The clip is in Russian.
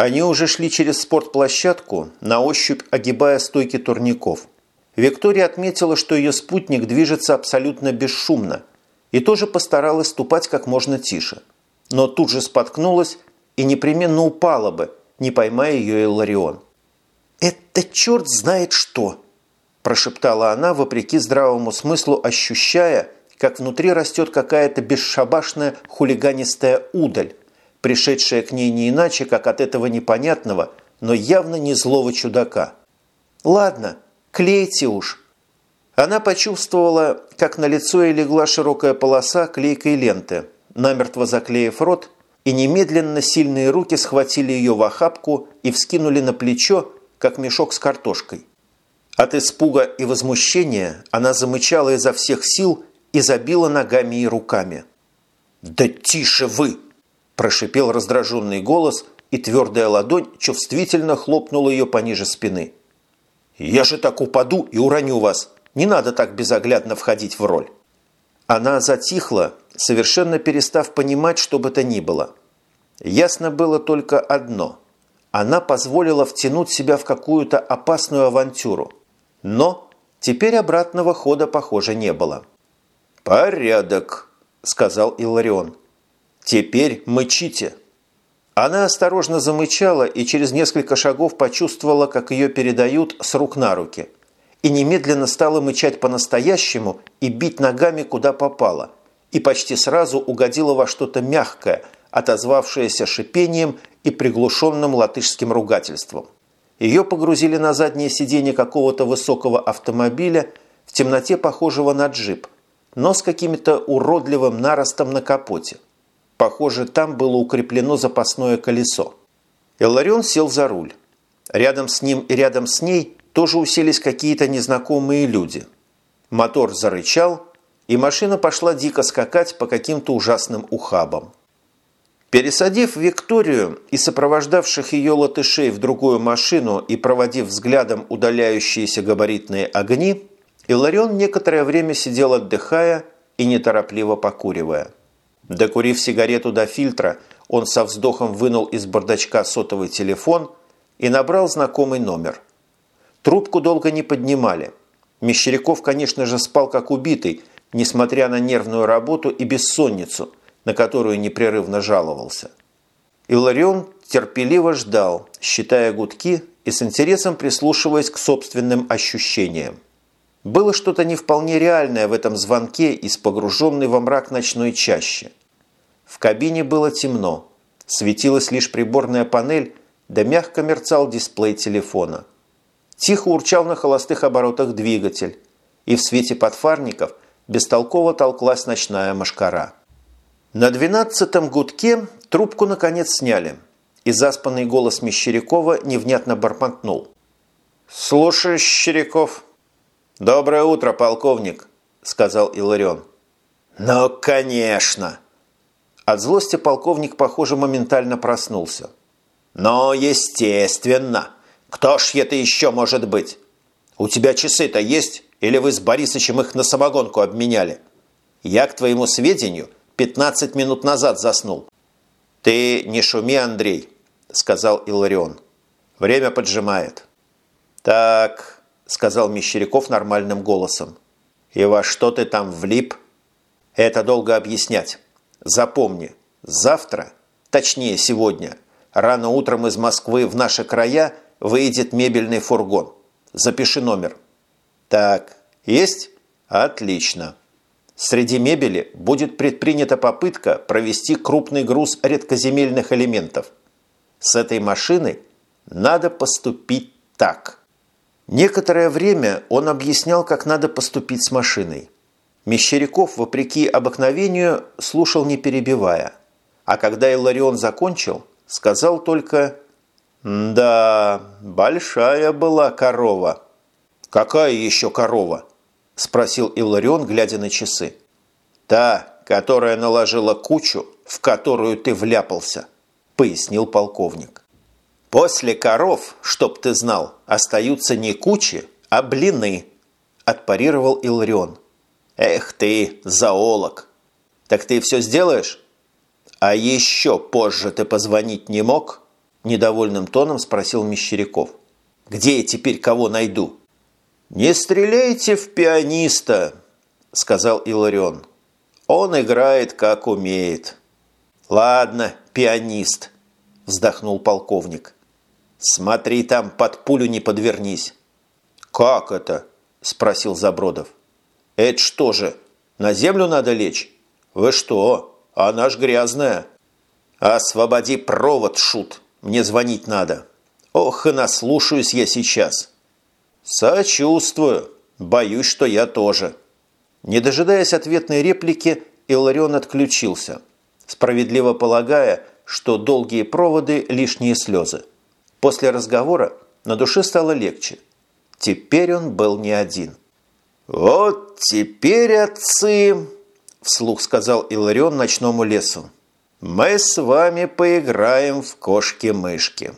Они уже шли через спортплощадку, на ощупь огибая стойки турников. Виктория отметила, что ее спутник движется абсолютно бесшумно и тоже постаралась ступать как можно тише. Но тут же споткнулась и непременно упала бы, не поймая ее Илларион. «Это черт знает что!» – прошептала она, вопреки здравому смыслу, ощущая, как внутри растет какая-то бесшабашная хулиганистая удаль, пришедшая к ней не иначе, как от этого непонятного, но явно не злого чудака. «Ладно, клейте уж». Она почувствовала, как на лицо ей легла широкая полоса клейкой ленты, намертво заклеив рот, и немедленно сильные руки схватили ее в охапку и вскинули на плечо, как мешок с картошкой. От испуга и возмущения она замычала изо всех сил и забила ногами и руками. «Да тише вы!» Прошипел раздраженный голос, и твердая ладонь чувствительно хлопнула ее пониже спины. «Я же так упаду и уроню вас! Не надо так безоглядно входить в роль!» Она затихла, совершенно перестав понимать, что бы то ни было. Ясно было только одно. Она позволила втянуть себя в какую-то опасную авантюру. Но теперь обратного хода, похоже, не было. «Порядок», – сказал Иларион. «Теперь мычите!» Она осторожно замычала и через несколько шагов почувствовала, как ее передают с рук на руки. И немедленно стала мычать по-настоящему и бить ногами куда попало. И почти сразу угодила во что-то мягкое, отозвавшееся шипением и приглушенным латышским ругательством. Ее погрузили на заднее сиденье какого-то высокого автомобиля, в темноте похожего на джип, но с каким-то уродливым наростом на капоте – Похоже, там было укреплено запасное колесо. Элларион сел за руль. Рядом с ним и рядом с ней тоже уселись какие-то незнакомые люди. Мотор зарычал, и машина пошла дико скакать по каким-то ужасным ухабам. Пересадив Викторию и сопровождавших ее латышей в другую машину и проводив взглядом удаляющиеся габаритные огни, Иларион некоторое время сидел отдыхая и неторопливо покуривая. Докурив сигарету до фильтра, он со вздохом вынул из бардачка сотовый телефон и набрал знакомый номер. Трубку долго не поднимали. Мещеряков, конечно же, спал как убитый, несмотря на нервную работу и бессонницу, на которую непрерывно жаловался. Иларион терпеливо ждал, считая гудки и с интересом прислушиваясь к собственным ощущениям. Было что-то не вполне реальное в этом звонке из погруженной во мрак ночной чащи. В кабине было темно. Светилась лишь приборная панель, да мягко мерцал дисплей телефона. Тихо урчал на холостых оборотах двигатель, и в свете подфарников бестолково толклась ночная машкара. На двенадцатом гудке трубку наконец сняли, и заспанный голос Мещерякова невнятно бормотнул. «Слушай, Щеряков». «Доброе утро, полковник», – сказал Иларион. «Ну, конечно!» От злости полковник, похоже, моментально проснулся. «Но, естественно! Кто ж это еще может быть? У тебя часы-то есть? Или вы с Борисычем их на самогонку обменяли? Я, к твоему сведению, 15 минут назад заснул». «Ты не шуми, Андрей», – сказал Иларион. «Время поджимает». «Так», – сказал Мещеряков нормальным голосом. «И во что ты там влип?» «Это долго объяснять». Запомни, завтра, точнее сегодня, рано утром из Москвы в наши края выйдет мебельный фургон. Запиши номер. Так, есть? Отлично. Среди мебели будет предпринята попытка провести крупный груз редкоземельных элементов. С этой машиной надо поступить так. Некоторое время он объяснял, как надо поступить с машиной. Мещеряков, вопреки обыкновению, слушал не перебивая. А когда Илларион закончил, сказал только «Да, большая была корова». «Какая еще корова?» – спросил Илларион, глядя на часы. «Та, которая наложила кучу, в которую ты вляпался», – пояснил полковник. «После коров, чтоб ты знал, остаются не кучи, а блины», – отпарировал Илларион. Эх ты, зоолог! Так ты все сделаешь? А еще позже ты позвонить не мог? – недовольным тоном спросил Мещеряков. «Где я теперь кого найду?» «Не стреляйте в пианиста», – сказал Иларион. «Он играет, как умеет». «Ладно, пианист», – вздохнул полковник. «Смотри там, под пулю не подвернись». «Как это?» – спросил Забродов. «Это что же, на землю надо лечь? Вы что? Она ж грязная». «Освободи провод, шут, мне звонить надо». «Ох, и наслушаюсь я сейчас». «Сочувствую. Боюсь, что я тоже». Не дожидаясь ответной реплики, Иларион отключился, справедливо полагая, что долгие проводы – лишние слезы. После разговора на душе стало легче. Теперь он был не один. «Вот теперь, отцы!» – вслух сказал Иларион ночному лесу. «Мы с вами поиграем в кошки-мышки».